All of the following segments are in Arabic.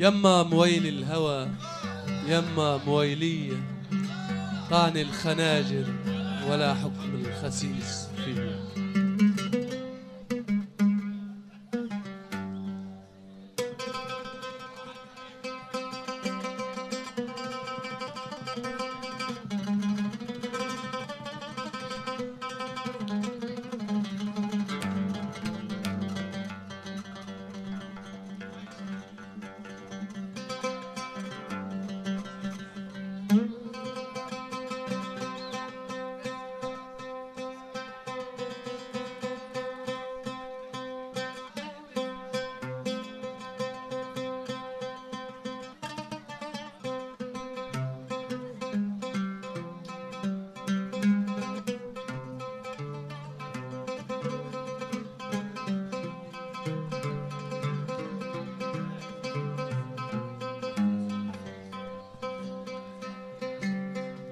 يما مويل الهوى يما مويلية طعن الخناجر ولا حكم الخسيس فيه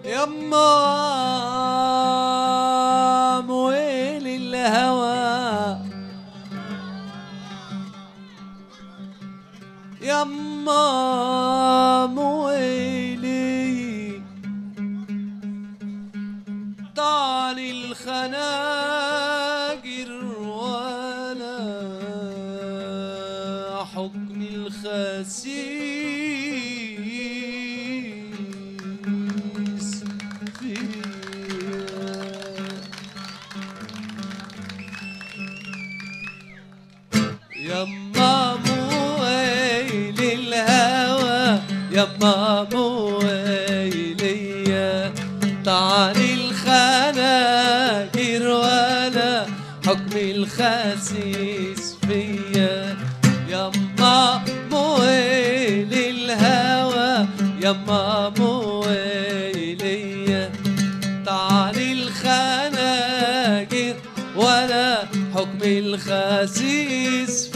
يما مويل الهوى. يما مويلي طال الخناجر ولا حكم الخسيس طعن الخناجر ولا حكم الخسيس فيا. يما مويل الهوى يما مويلية طعن الخناجر ولا حكم الخسيس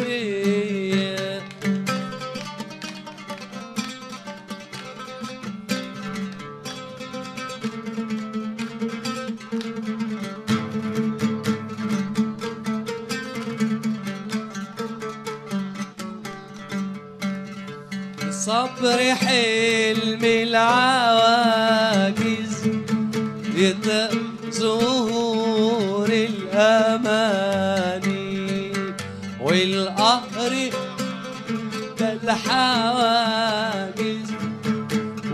صبر حلم العواجز يطق زهور الأماني والقهر ده الحواجز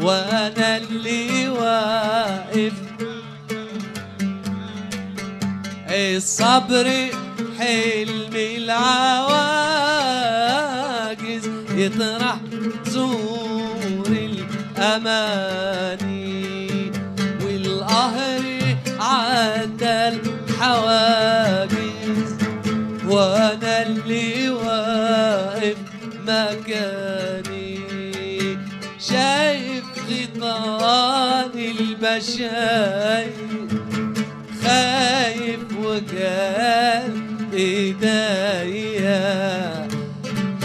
وأنا اللي واقف. الصبر حلم العواجز يطرح الأماني والقهر عدى الحواجز وأنا اللي واقف مكاني. شايف غطان البشاير خايف وكان إيديا.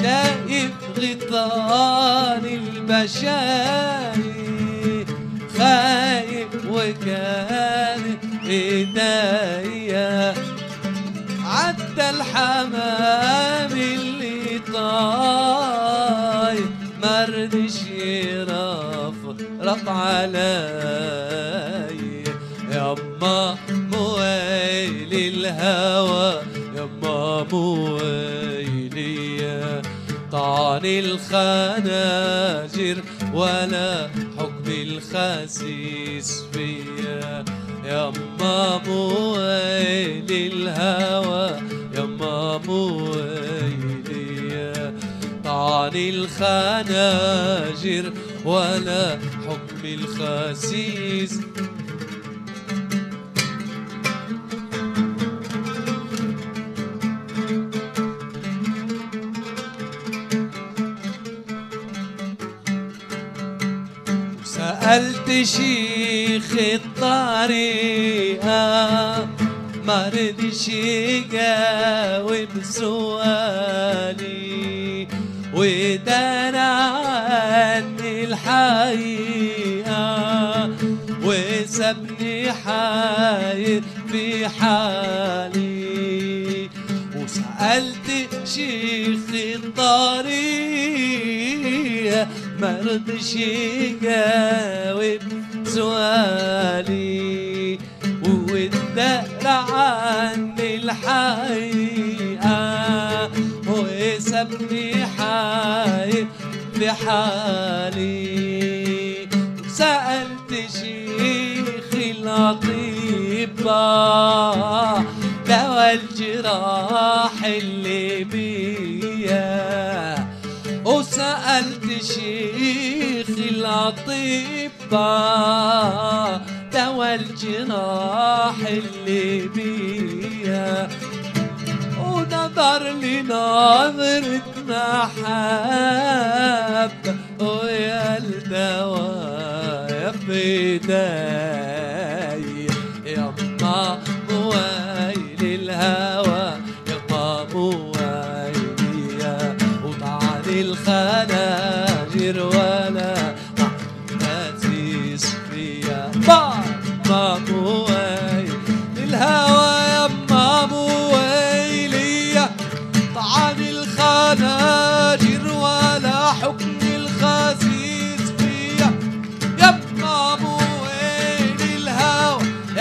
شايف غطان البشاير. وكان ايديا عدى الحمام اللي طاي مردش يرفرف علي. يما مويل الهوى يما مويلي طعن الخناجر ولا الخسيس فيا. يما مويل الهوى يما مويلي طعن الخناجر ولا حكم الخسيس. سألت شيخ الطريقة؟ ما رضيش يجاوب سؤالي. ودانا عني الحقيقة وسابني حاير في حالي. وسألت شيخ الطريقة مرضش يجاوب سؤالي وادار عني الحقيقة وسابني حاير في حالي سألت شيخ الأطباء دوا الجراح اللي بيا شيخ الأطباء دوا الجراح اللي بيا. ونظر لي ناظرة محبة ويا الدواء في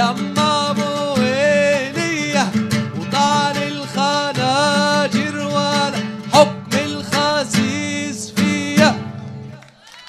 up